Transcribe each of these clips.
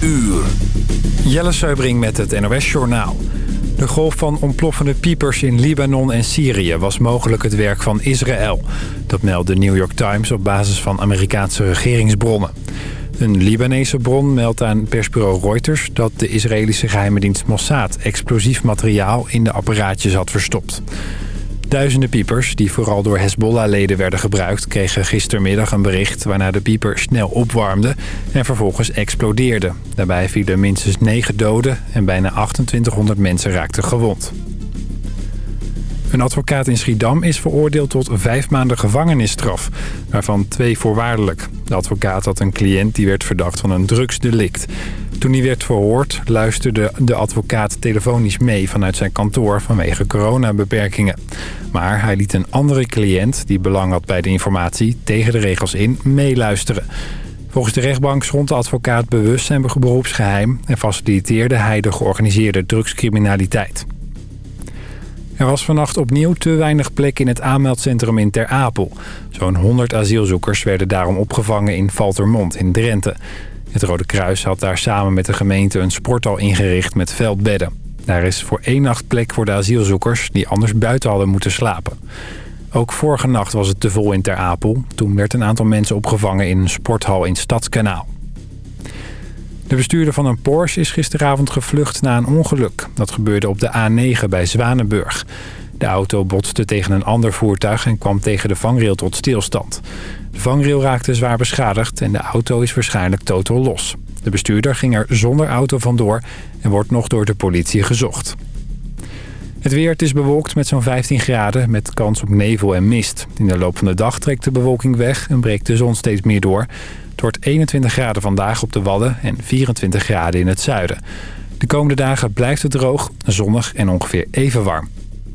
uur. Jelle Seubring met het NOS Journaal. De golf van ontploffende piepers in Libanon en Syrië was mogelijk het werk van Israël. Dat meldt de New York Times op basis van Amerikaanse regeringsbronnen. Een Libanese bron meldt aan persbureau Reuters dat de Israëlische geheime dienst Mossad explosief materiaal in de apparaatjes had verstopt. Duizenden piepers, die vooral door Hezbollah-leden werden gebruikt... kregen gistermiddag een bericht waarna de pieper snel opwarmde... en vervolgens explodeerde. Daarbij vielen minstens 9 doden en bijna 2800 mensen raakten gewond. Een advocaat in Schiedam is veroordeeld tot vijf maanden gevangenisstraf, waarvan twee voorwaardelijk. De advocaat had een cliënt die werd verdacht van een drugsdelict. Toen hij werd verhoord luisterde de advocaat telefonisch mee vanuit zijn kantoor vanwege coronabeperkingen. Maar hij liet een andere cliënt, die belang had bij de informatie, tegen de regels in meeluisteren. Volgens de rechtbank schond de advocaat bewust zijn beroepsgeheim... en faciliteerde hij de georganiseerde drugscriminaliteit. Er was vannacht opnieuw te weinig plek in het aanmeldcentrum in Ter Apel. Zo'n 100 asielzoekers werden daarom opgevangen in Valtermond in Drenthe. Het Rode Kruis had daar samen met de gemeente een sporthal ingericht met veldbedden. Daar is voor één nacht plek voor de asielzoekers die anders buiten hadden moeten slapen. Ook vorige nacht was het te vol in Ter Apel. Toen werd een aantal mensen opgevangen in een sporthal in Stadskanaal. De bestuurder van een Porsche is gisteravond gevlucht na een ongeluk. Dat gebeurde op de A9 bij Zwanenburg. De auto botste tegen een ander voertuig en kwam tegen de vangrail tot stilstand. De vangrail raakte zwaar beschadigd en de auto is waarschijnlijk totaal los. De bestuurder ging er zonder auto vandoor en wordt nog door de politie gezocht. Het weer het is bewolkt met zo'n 15 graden met kans op nevel en mist. In de loop van de dag trekt de bewolking weg en breekt de zon steeds meer door. Het wordt 21 graden vandaag op de Wadden en 24 graden in het zuiden. De komende dagen blijft het droog, zonnig en ongeveer even warm.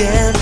Again.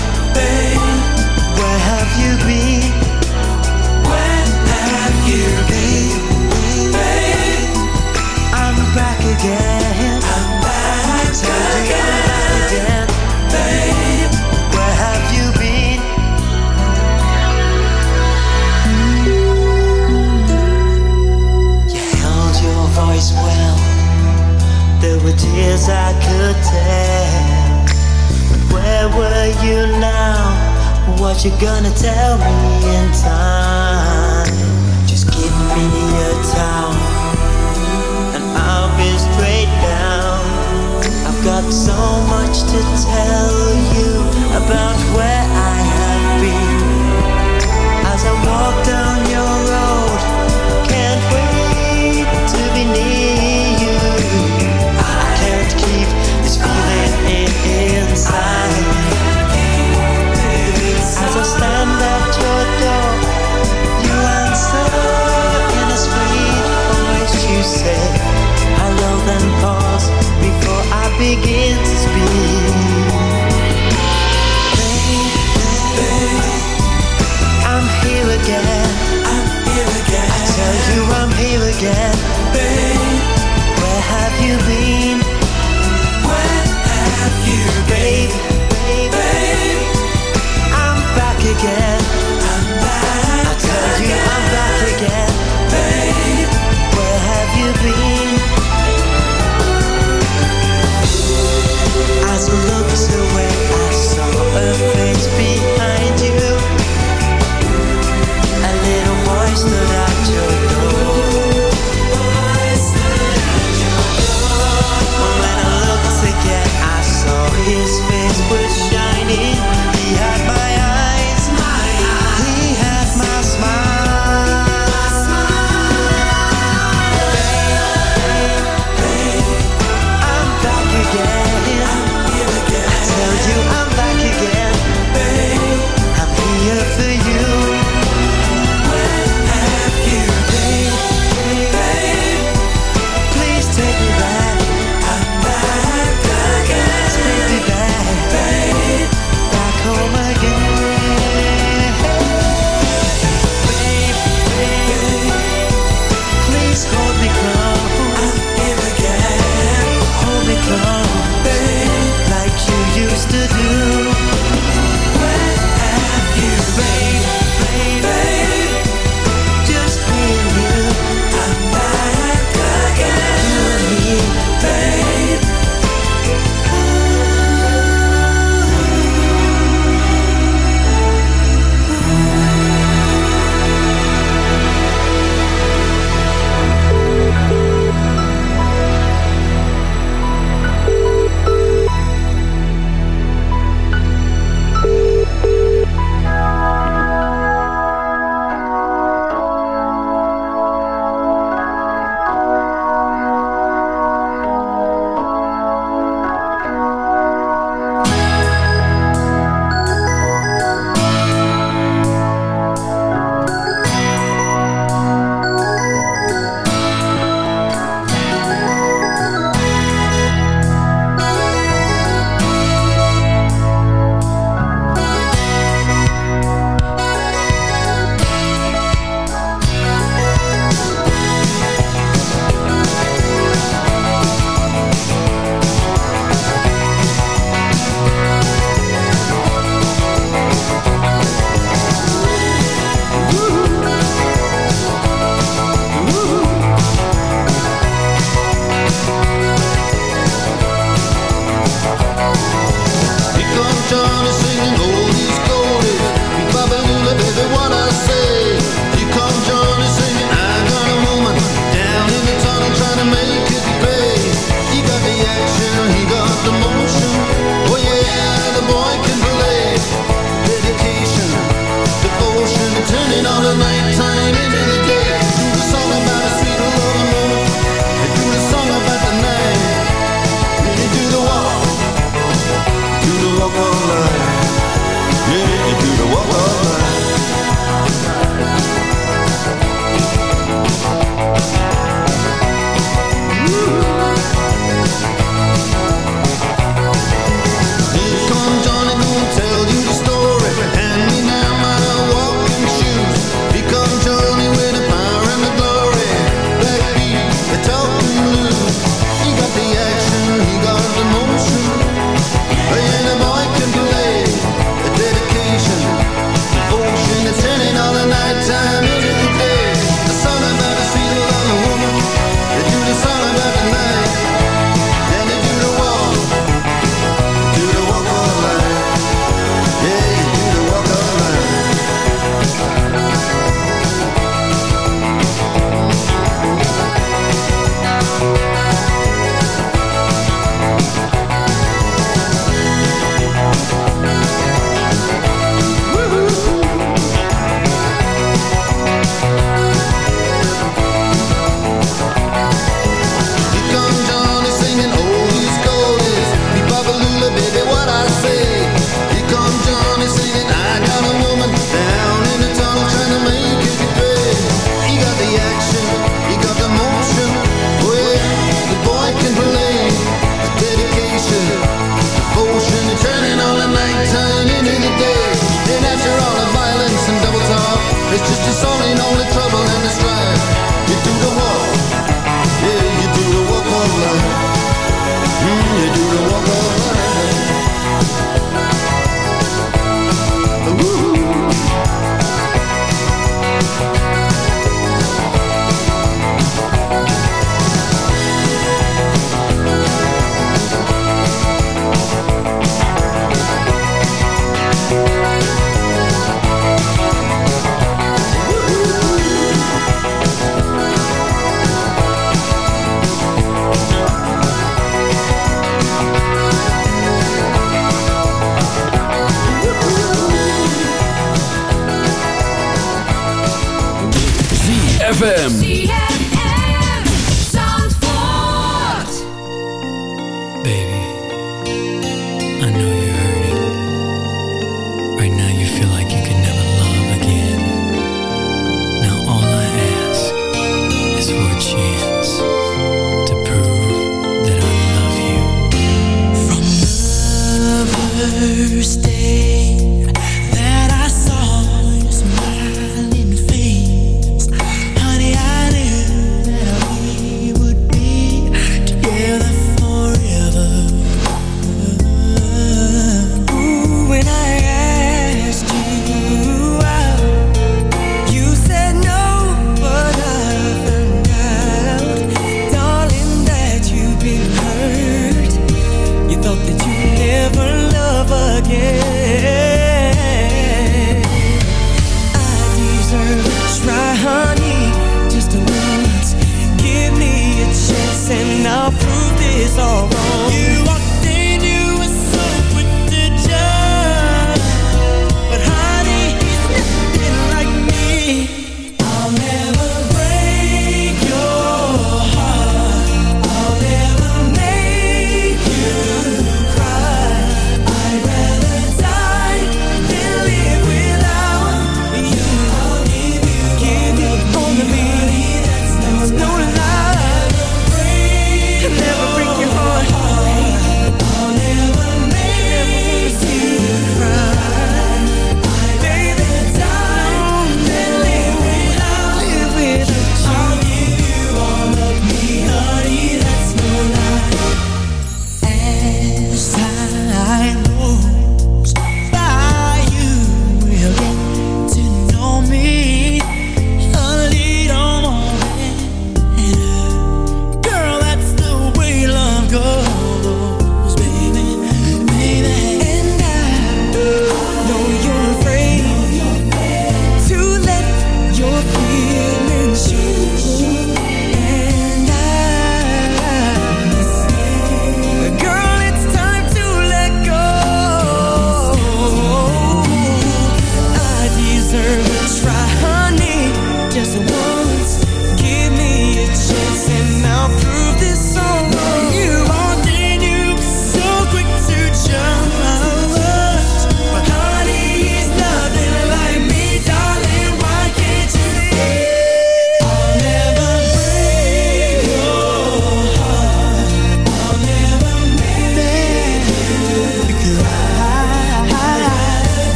Gonna tell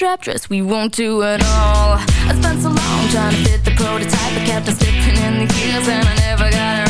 trap dress we won't do at all. I spent so long trying to fit the prototype I kept on slipping in the heels, and I never got around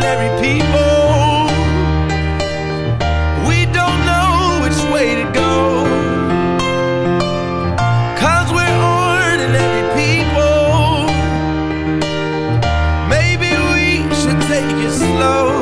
ordinary people. We don't know which way to go. Cause we're ordinary people. Maybe we should take it slow.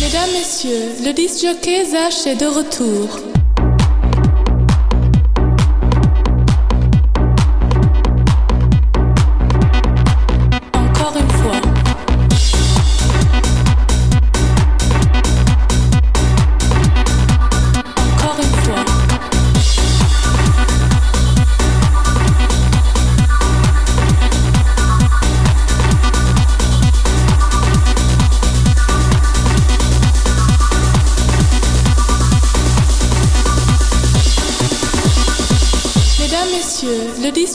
Mesdames, Messieurs, le disc jockey Zach est de retour.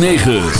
106.9